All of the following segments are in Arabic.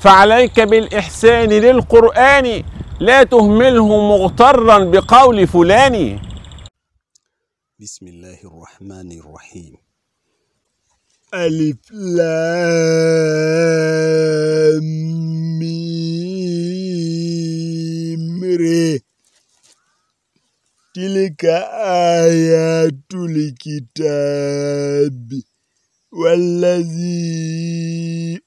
فعليك بالإحسان للقرآن لا تهمله مغترا بقول فلان. بسم الله الرحمن الرحيم. ألف لام ميم ري. تلك آيات الكتاب. والذي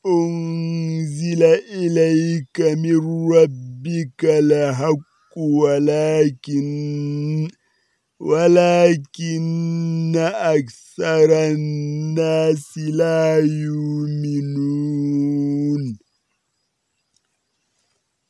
أنزل إليك من ربك لحق ولكن ولكن أكثر الناس لا يؤمنون.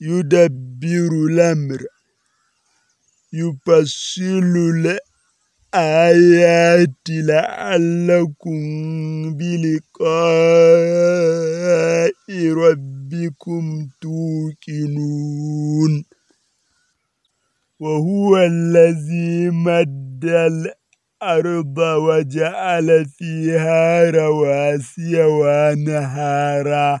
يدبر الأمر. يفصل الآيات لعلكم بلقاء ربكم توقنون. وهو الذي مد الأرض وجعل فيها رواسي ونهارا.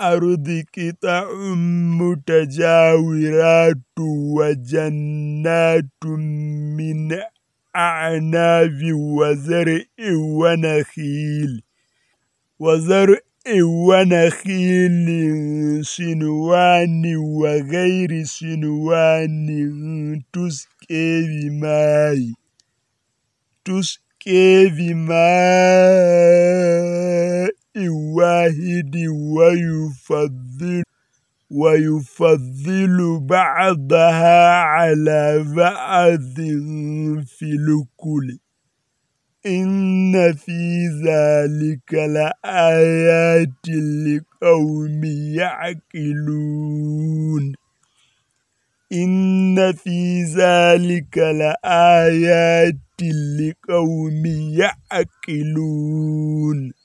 الأرض قطع متجاورات وجنات من أعناب وزرع ونخيل وزرع ونخيل سنوان وغير سنوان تسقي بماء تسقي بماء واحد ويفضل ويفضل بعضها على بعض في الكل. إن في ذلك لآيات لقوم يعقلون. إن في ذلك لآيات لقوم يعقلون.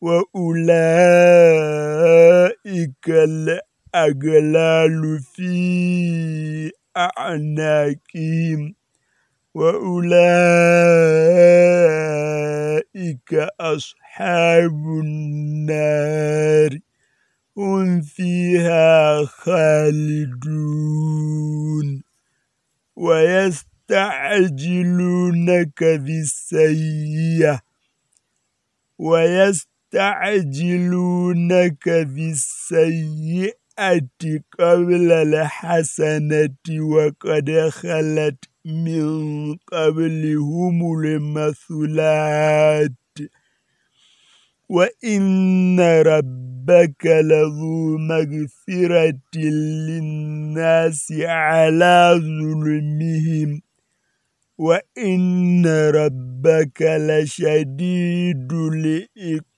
وأولئك الأغلال في أعناقهم. وأولئك أصحاب النار. هم فيها خالدون. ويستعجلونك بالسيئة. ويستعجلونك بالسيئة قبل الحسنة وقد خلت من قبلهم المثلات. وإن ربك لذو مغفرة للناس على ظلمهم. وإن ربك لشديد العقاب.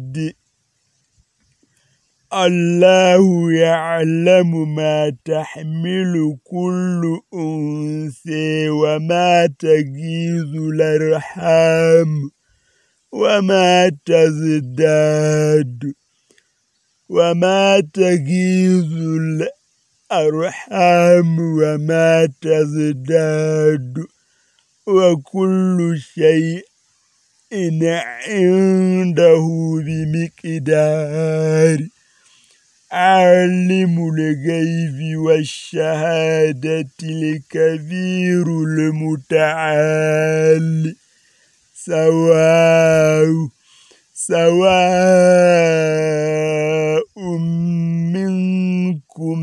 الله يعلم ما تحمل كل أنثى وما تجيز الأرحام وما تزداد وما تجيز الأرحام وما تزداد وكل شيء عنده بمقدار عالم الغيب والشهادة الكبير المتعال. سواء سواء منكم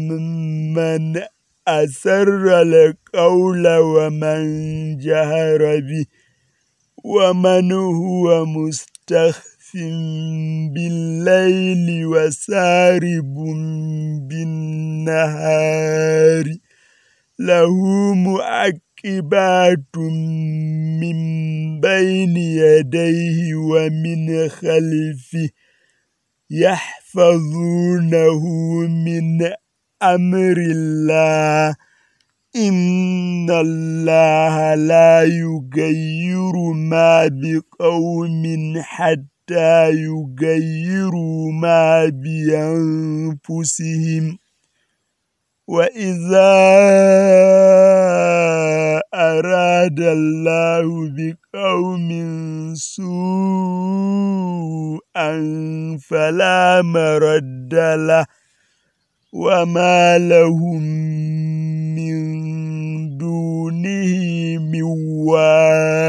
من أسر القول ومن جهر به ومن هو مستخف بالليل وسارب بالنهار. له معقبات من بين يديه ومن خلفه يحفظونه من أمر الله. إن الله لا يغير ما بقوم حتى يغيروا ما بأنفسهم. وإذا أراد الله بقوم سوءا فلا مرد له. وما لهم من دونه من وال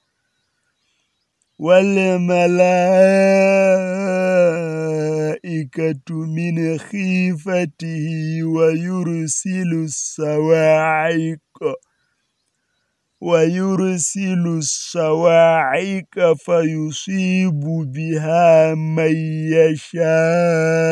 والملائكة من خيفته ويرسل الصواعق ويرسل الصواعق فيصيب بها من يشاء.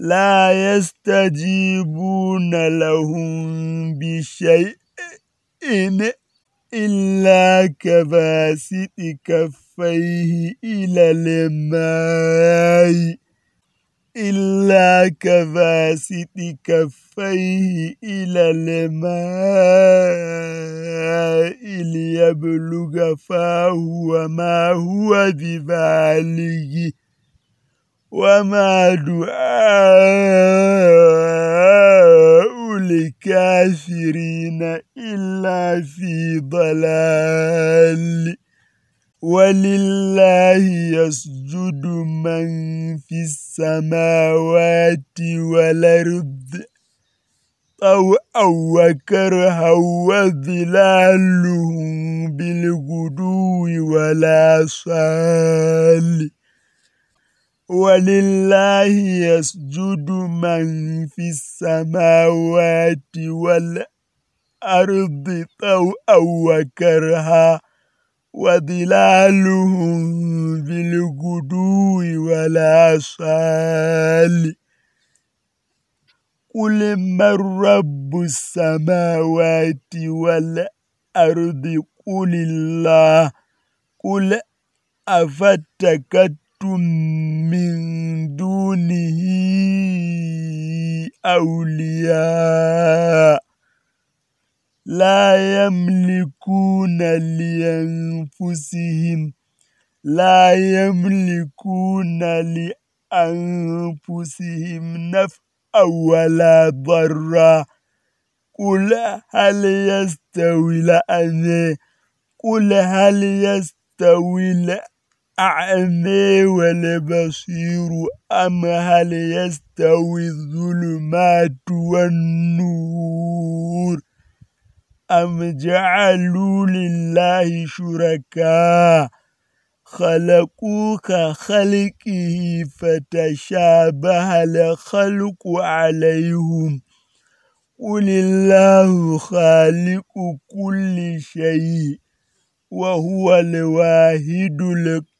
لا يستجيبون لهم بشيء إلا كباسط كفيه إلى الماء. إلا كباسط كفيه إلى الماء ليبلغ فاه وما هو ببالغه. وما دعاء الكافرين إلا في ضلال ولله يسجد من في السماوات والأرض طوعا وكرها وظلالهم بالغدو ولا صال ولله يسجد من في السماوات والأرض طوعا وكرها وظلالهم بالغدو ولا صال. قل من رب السماوات والأرض؟ قل الله. قل من دونه أولياء. لا يملكون لأنفسهم لا يملكون لأنفسهم نفعا ولا ضرا. قل هل يستوي الأعمى قل هل يستوي الأعمى والبصير أم هل يستوي الظلمات والنور؟ أم جعلوا لله شركاء خلقوا كخلقه فتشابه الخلق عليهم. قل الله خالق كل شيء وهو الواحد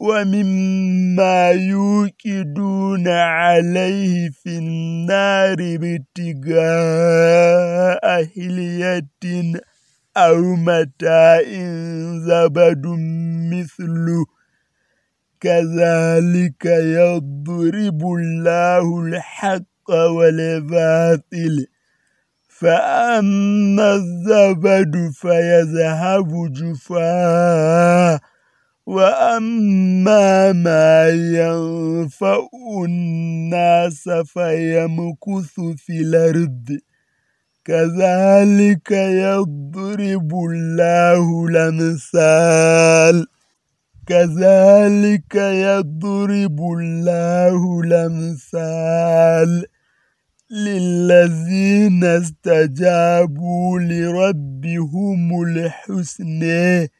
ومما يوكدون عليه في النار ابتغاء هلية أو متاع زبد مثله. كذلك يضرب الله الحق والباطل. فأما الزبد فيذهب جفاء. وأما ما ينفع الناس فيمكث في الأرض. كذلك يضرب الله الأمثال. كذلك يضرب الله الأمثال للذين استجابوا لربهم الحسنى.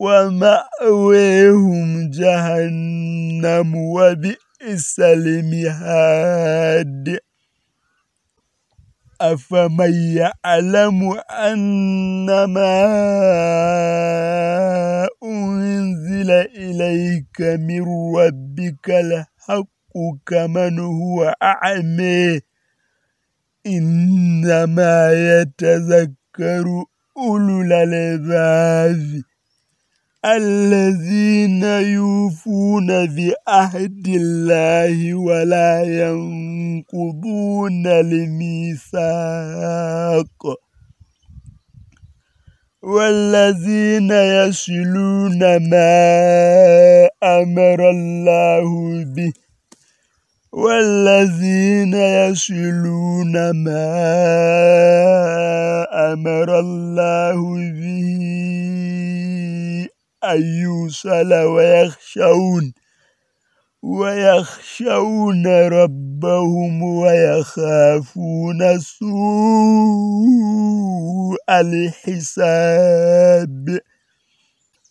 ومأويهم جهنم وبئس المهاد. أفمن يعلم أنما أنزل إليك من ربك الحق كمن هو أعمى. إنما يتذكر أولو الألباب. الذين يوفون بعهد الله ولا ينقضون الميثاق. والذين يصلون ما أمر الله به. والذين يصلون ما أمر الله به. أن يوصل ويخشون ويخشون ربهم ويخافون سوء الحساب.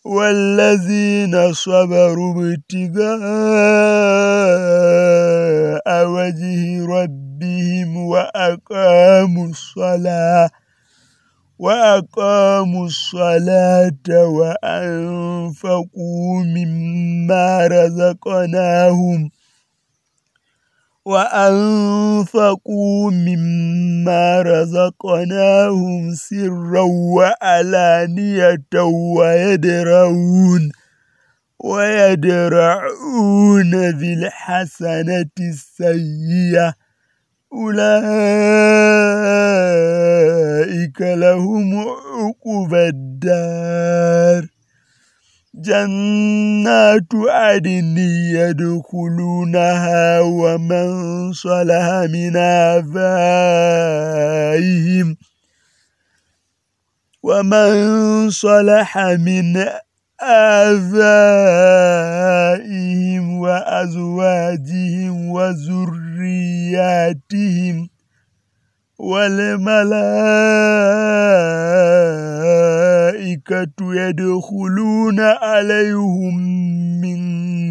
والذين صبروا ابتغاء وجه ربهم وأقاموا الصلاة. وأقاموا الصلاة وأنفقوا مما رزقناهم وأنفقوا مما رزقناهم سرا وعلانية ويدرؤون ويدرعون بالحسنة السيئة أولئك لهم عقب الدار. جنات عدن يدخلونها ومن صلح من آبائهم ومن صلح من آبائهم وأزواجهم وذرياتهم والملائكة يدخلون عليهم من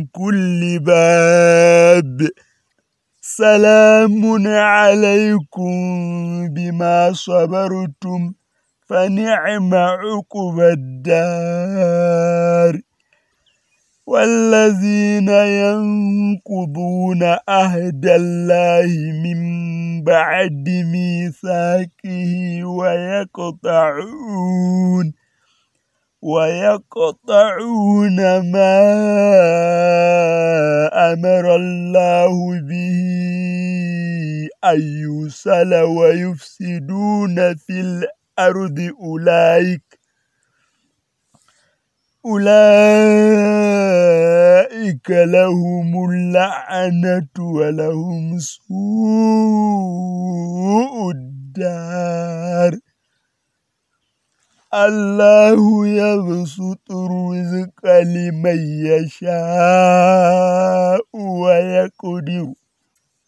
كل باب سلام عليكم بما صبرتم فنعم عقب الدار. والذين ينقضون عهد الله من بعد ميثاقه ويقطعون ويقطعون ما أمر الله به أن يسل ويفسدون في الأرض. أولئك. أولئك لهم اللعنة ولهم سوء الدار. الله يبسط الرزق لمن يشاء ويقدر.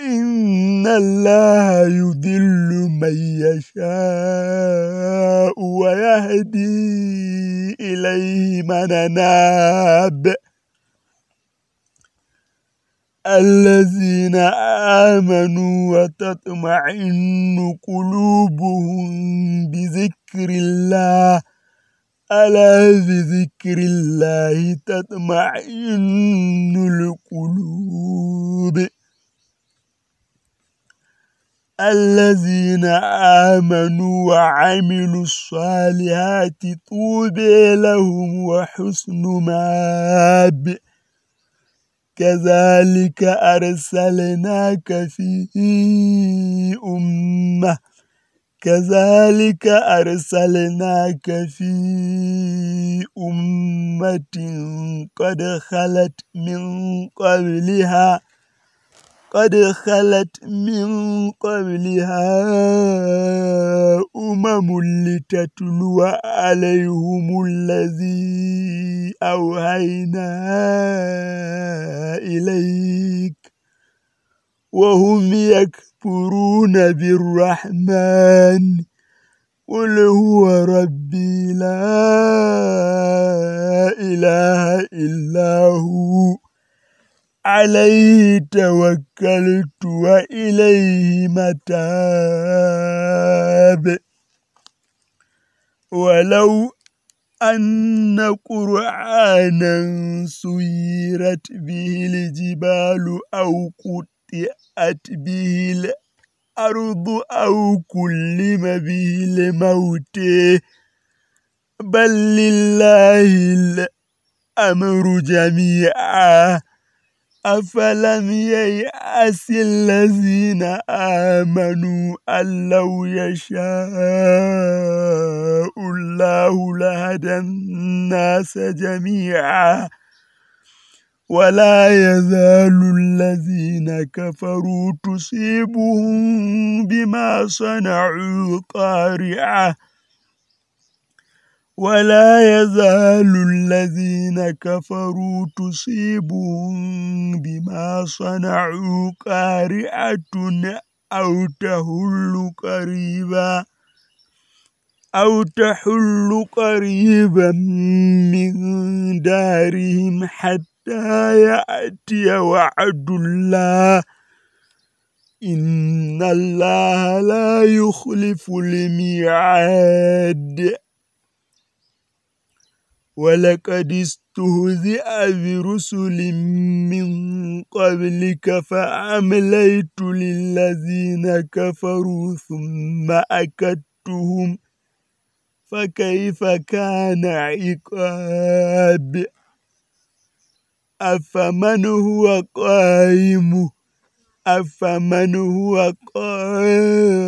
إن الله يذل من يشاء ويهدي إليه من ناب الذين آمنوا وتطمئن قلوبهم بذكر الله. ألا بذكر الله تطمئن القلوب. الذين آمنوا وعملوا الصالحات طوبى لهم وحسن مآب. كذلك أرسلناك في أمة. كذلك أرسلناك في أمة قد خلت من قبلها قد خلت من قبلها أمم لتتلو عليهم الذي أوهينا إليك وهم يكفرون بالرحمن قل هو ربي لا إله إلا هو عليه توكلت وإليه متاب. ولو أن قرآنا سيرت به الجبال أو قطعت به الأرض أو كلم به الموت بل لله الأمر جميعا. أفلم ييأس الذين آمنوا أن لو يشاء الله لهدى الناس جميعا ولا يزال الذين كفروا تصيبهم بما صنعوا قارعة ولا يزال الذين كفروا تصيبهم بما صنعوا قارعة أو تهل قريبا أو تحل قريبا من دارهم حتى يأتي وعد الله. إن الله لا يخلف الميعاد. ولقد استهزئ برسل من قبلك فأمليت للذين كفروا ثم أكدتهم فكيف كان عقاب أفمن هو قائم أفمن هو قائم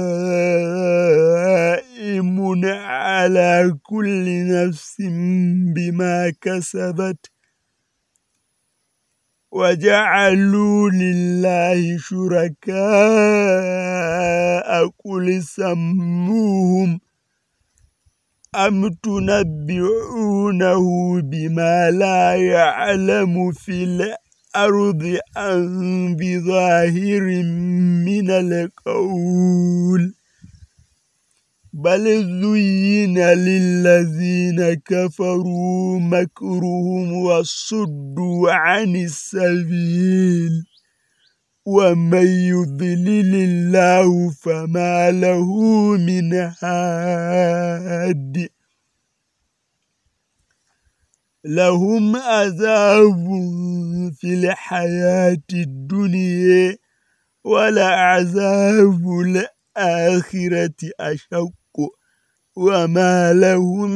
على كل نفس بما كسبت وجعلوا لله شركاء. قل سموهم أم تنبعونه بما لا يعلم في الأرض أم بظاهر من القول؟ بل زين للذين كفروا مكرهم وصدوا عن السبيل. ومن يضلل الله فما له من هاد. لهم عذاب في الحياة الدنيا ولعذاب الآخرة أشق وما لهم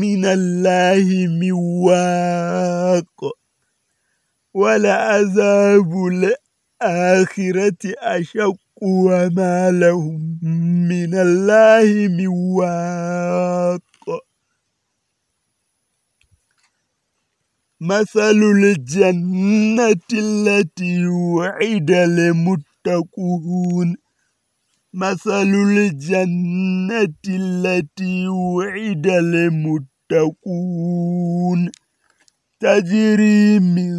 من الله من واق ولعذاب الآخرة أشق وما لهم من الله من واق مثل الجنة التي وعد المتقون مثل الجنة التي وعد المتقون. تجري من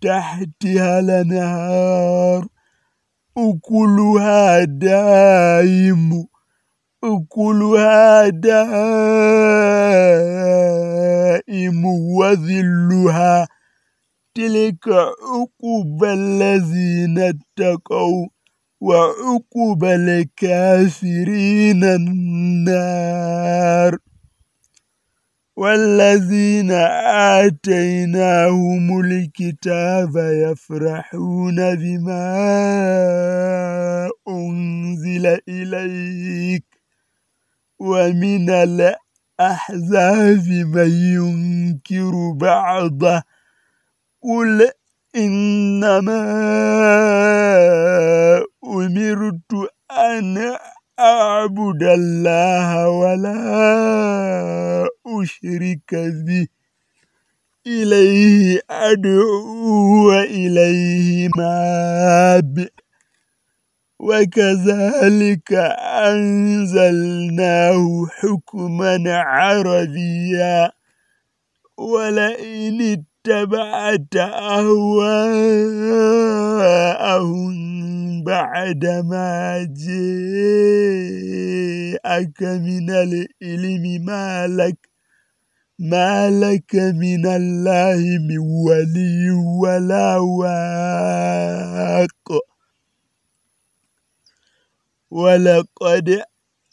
تحتها الأنهار. أكلها دائم. أكلها دائم. وذلها. تلك عقب الذين اتقوا. وعقب الكافرين النار. والذين آتيناهم الكتاب يفرحون بما أنزل إليك. ومن الأحزاب من ينكر بعضه. قل إنما أمرت أن أعبد الله ولا أشرك به. إليه أدعو وإليه مآب. وكذلك أنزلناه حكما عربيا. ولئن اتبعت أهواءهم بعد ما جاءك من العلم ما لك ما لك من الله من ولي ولا واق. ولقد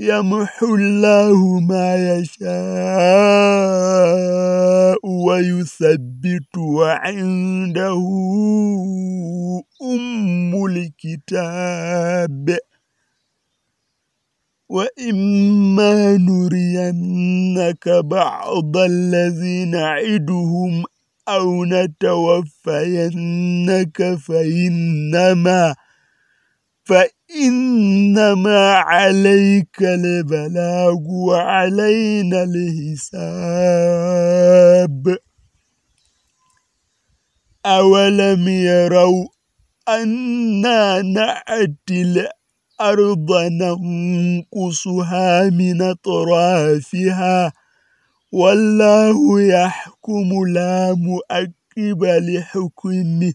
يمحو الله ما يشاء ويثبت وعنده أم الكتاب. وإما نرينك بعض الذي نعدهم أو نتوفينك فإنما فإنما عليك البلاغ وعلينا الحساب. أولم يروا أنا نأتي الأرض ننقصها من أطرافها؟ والله يحكم لا مؤكب لحكمه.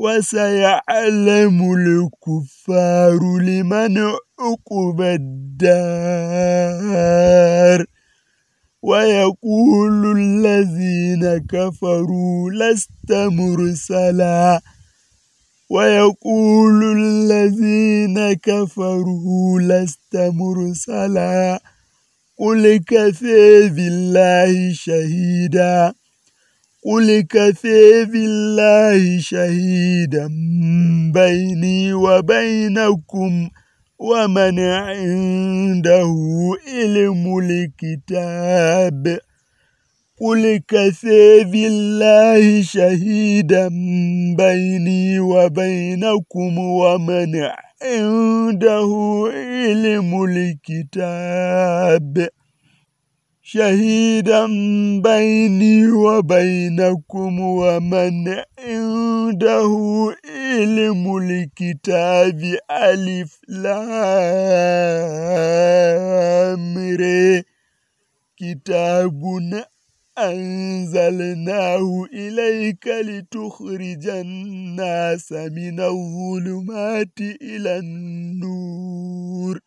وسيعلم الكفار لمن عقب الدار. ويقول الذين كفروا لست مرسلا. ويقول الذين كفروا لست مرسلا. قل كفى بالله شهيدا. قل كفى بالله شهيدا بيني وبينكم ومن عنده علم الكتاب. قل بالله شهيدا بيني وبينكم ومن عنده علم الكتاب. شهيدا بيني وبينكم ومن عنده علم الكتاب ألف لام كتاب أنزلناه إليك لتخرج الناس من الظلمات إلى النور